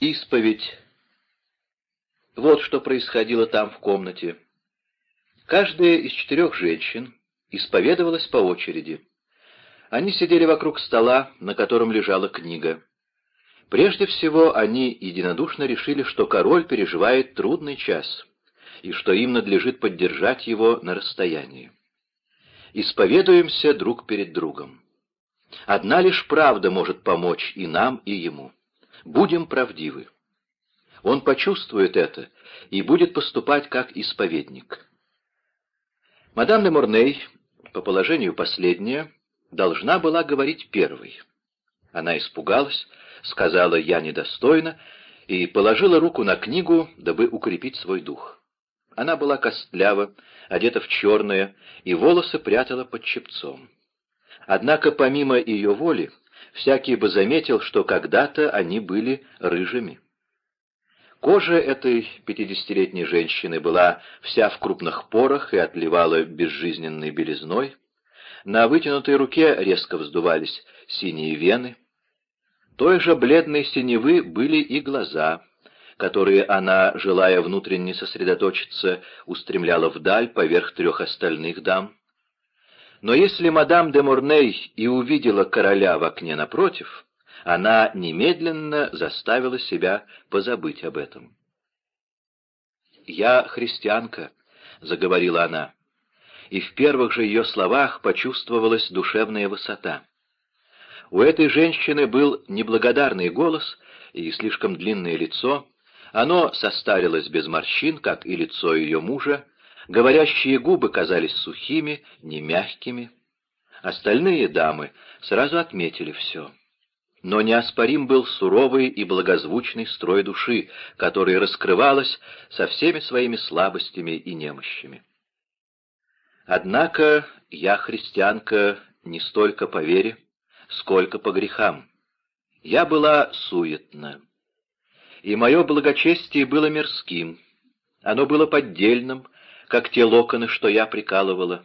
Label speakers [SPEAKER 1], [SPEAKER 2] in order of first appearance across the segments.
[SPEAKER 1] Исповедь. Вот что происходило там в комнате. Каждая из четырех женщин исповедовалась по очереди. Они сидели вокруг стола, на котором лежала книга. Прежде всего, они единодушно решили, что король переживает трудный час, и что им надлежит поддержать его на расстоянии. Исповедуемся друг перед другом. Одна лишь правда может помочь и нам, и ему. Будем правдивы. Он почувствует это и будет поступать как исповедник. Мадам де Морней, по положению последняя, должна была говорить первой. Она испугалась, сказала «я недостойна» и положила руку на книгу, дабы укрепить свой дух. Она была костлява, одета в черное, и волосы прятала под чепцом. Однако помимо ее воли, всякий бы заметил, что когда-то они были рыжими. Кожа этой пятидесятилетней женщины была вся в крупных порах и отливала безжизненной белизной. На вытянутой руке резко вздувались синие вены. Той же бледной синевы были и глаза, которые она, желая внутренне сосредоточиться, устремляла вдаль поверх трех остальных дам. Но если мадам де Мурней и увидела короля в окне напротив, она немедленно заставила себя позабыть об этом. «Я христианка», — заговорила она, и в первых же ее словах почувствовалась душевная высота. У этой женщины был неблагодарный голос и слишком длинное лицо, оно состарилось без морщин, как и лицо ее мужа, говорящие губы казались сухими, не мягкими. Остальные дамы сразу отметили все. Но неоспорим был суровый и благозвучный строй души, который раскрывалась со всеми своими слабостями и немощами. Однако я христианка не столько по вере, сколько по грехам. Я была суетна. И мое благочестие было мирским. Оно было поддельным, как те локоны, что я прикалывала.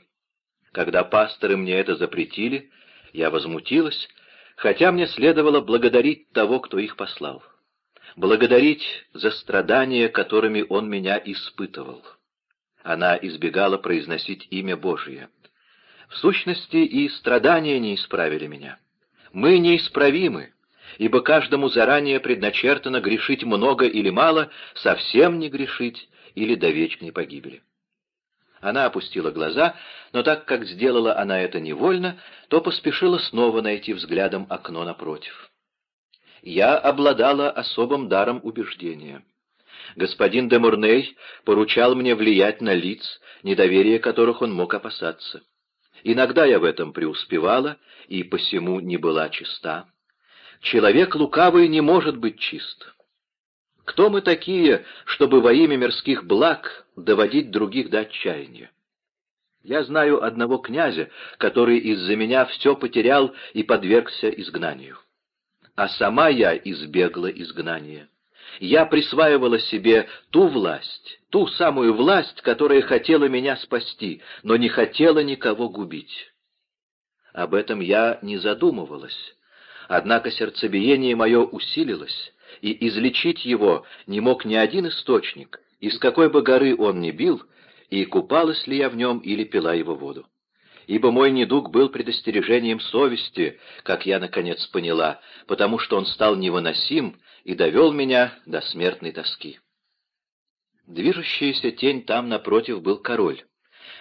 [SPEAKER 1] Когда пасторы мне это запретили, я возмутилась хотя мне следовало благодарить того, кто их послал. Благодарить за страдания, которыми он меня испытывал. Она избегала произносить имя Божие. В сущности, и страдания не исправили меня. Мы неисправимы, ибо каждому заранее предначертано грешить много или мало, совсем не грешить или до вечной погибели. Она опустила глаза, но так как сделала она это невольно, то поспешила снова найти взглядом окно напротив. Я обладала особым даром убеждения. Господин де Мурней поручал мне влиять на лиц, недоверие которых он мог опасаться. Иногда я в этом преуспевала и посему не была чиста. Человек лукавый не может быть чист. Кто мы такие, чтобы во имя мирских благ доводить других до отчаяния? Я знаю одного князя, который из-за меня все потерял и подвергся изгнанию. А сама я избегла изгнания. Я присваивала себе ту власть, ту самую власть, которая хотела меня спасти, но не хотела никого губить. Об этом я не задумывалась. Однако сердцебиение мое усилилось, и излечить его не мог ни один источник, из какой бы горы он ни бил, и купалась ли я в нем или пила его воду. Ибо мой недуг был предостережением совести, как я наконец поняла, потому что он стал невыносим и довел меня до смертной тоски. Движущаяся тень там напротив был король.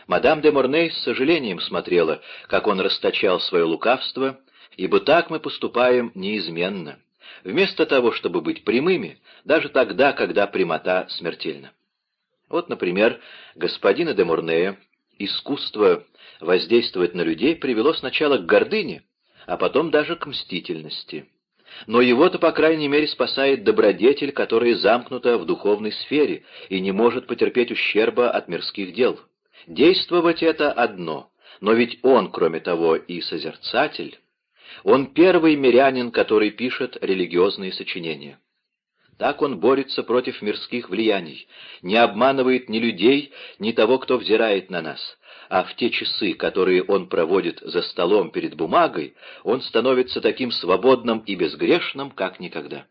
[SPEAKER 1] Мадам де Морней с сожалением смотрела, как он расточал свое лукавство, ибо так мы поступаем неизменно вместо того, чтобы быть прямыми, даже тогда, когда прямота смертельна. Вот, например, господина де Мурнея искусство воздействовать на людей привело сначала к гордыне, а потом даже к мстительности. Но его-то, по крайней мере, спасает добродетель, которая замкнута в духовной сфере и не может потерпеть ущерба от мирских дел. Действовать это одно, но ведь он, кроме того, и созерцатель, он первый мирянин, который пишет религиозные сочинения. Так он борется против мирских влияний, не обманывает ни людей, ни того, кто взирает на нас, а в те часы, которые он проводит за столом перед бумагой, он становится таким свободным и безгрешным, как никогда.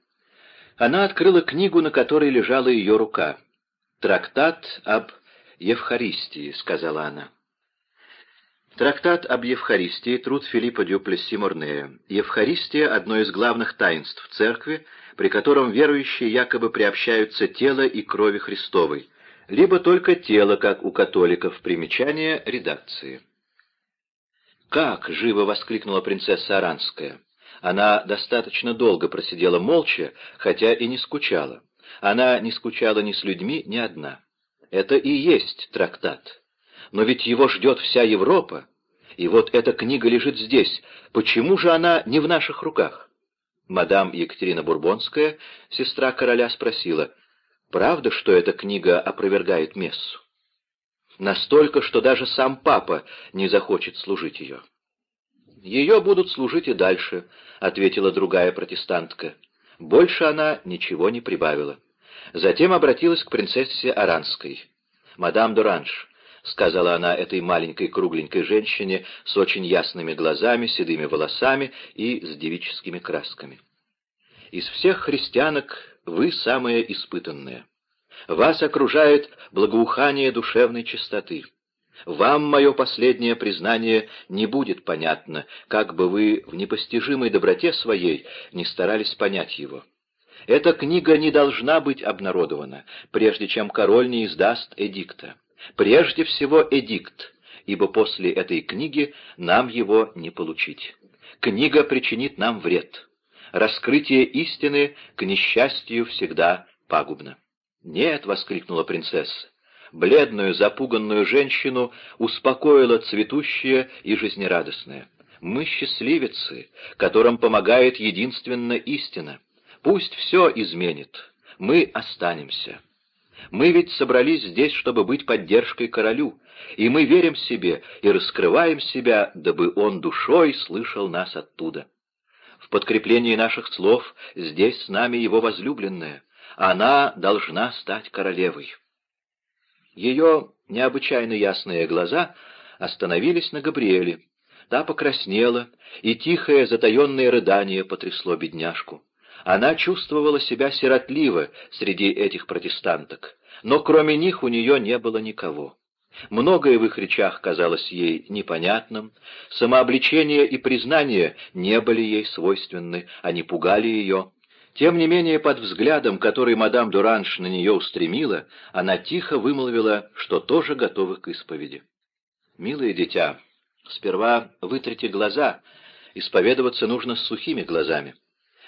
[SPEAKER 1] Она открыла книгу, на которой лежала ее рука. «Трактат об Евхаристии», — сказала она. Трактат об Евхаристии, труд Филиппа Дюплесси Морнея. Евхаристия — одно из главных таинств церкви, при котором верующие якобы приобщаются тело и крови Христовой, либо только тело, как у католиков, примечание редакции. «Как?» — живо воскликнула принцесса Аранская. Она достаточно долго просидела молча, хотя и не скучала. Она не скучала ни с людьми, ни одна. Это и есть трактат. Но ведь его ждет вся Европа. И вот эта книга лежит здесь. Почему же она не в наших руках? Мадам Екатерина Бурбонская, сестра короля, спросила, правда, что эта книга опровергает мессу? Настолько, что даже сам папа не захочет служить ее. «Ее будут служить и дальше», — ответила другая протестантка. Больше она ничего не прибавила. Затем обратилась к принцессе Аранской. «Мадам Дуранж», — сказала она этой маленькой кругленькой женщине с очень ясными глазами, седыми волосами и с девическими красками. «Из всех христианок вы самая испытанная. Вас окружает благоухание душевной чистоты. Вам мое последнее признание не будет понятно, как бы вы в непостижимой доброте своей не старались понять его. Эта книга не должна быть обнародована, прежде чем король не издаст эдикта. Прежде всего эдикт, ибо после этой книги нам его не получить. Книга причинит нам вред. Раскрытие истины, к несчастью, всегда пагубно. «Нет!» — воскликнула принцесса. Бледную, запуганную женщину успокоила цветущее и жизнерадостное. «Мы счастливицы, которым помогает единственно истина. Пусть все изменит. Мы останемся. Мы ведь собрались здесь, чтобы быть поддержкой королю, и мы верим себе и раскрываем себя, дабы он душой слышал нас оттуда. В подкреплении наших слов здесь с нами его возлюбленная. Она должна стать королевой. Ее необычайно ясные глаза остановились на Габриэле. Та покраснела, и тихое затаенное рыдание потрясло бедняжку. Она чувствовала себя сиротливо среди этих протестанток, но кроме них у нее не было никого. Многое в их речах казалось ей непонятным, самообличение и признание не были ей свойственны, они пугали ее. Тем не менее, под взглядом, который мадам Дуранш на нее устремила, она тихо вымолвила, что тоже готова к исповеди. «Милое дитя, сперва вытрите глаза, исповедоваться нужно с сухими глазами».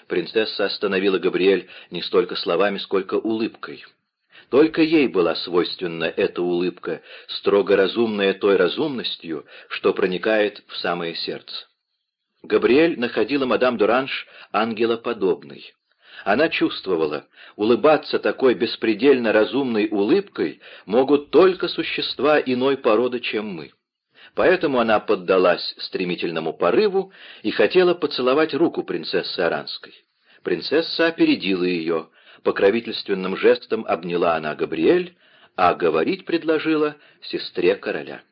[SPEAKER 1] Принцесса остановила Габриэль не столько словами, сколько улыбкой. Только ей была свойственна эта улыбка, строго разумная той разумностью, что проникает в самое сердце. Габриэль находила мадам Дуранш ангелоподобной. Она чувствовала, улыбаться такой беспредельно разумной улыбкой могут только существа иной породы, чем мы. Поэтому она поддалась стремительному порыву и хотела поцеловать руку принцессы Аранской. Принцесса опередила ее, покровительственным жестом обняла она Габриэль, а говорить предложила сестре короля.